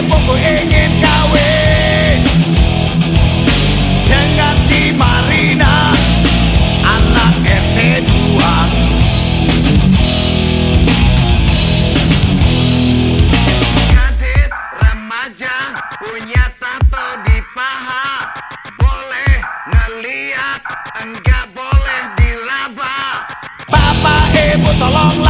tembokku ingin kawin Dengan si Marina Anak RT tua. Gadis remaja punya tato di paha. Boleh ngeliat, enggak boleh dilaba Papa ibu tolonglah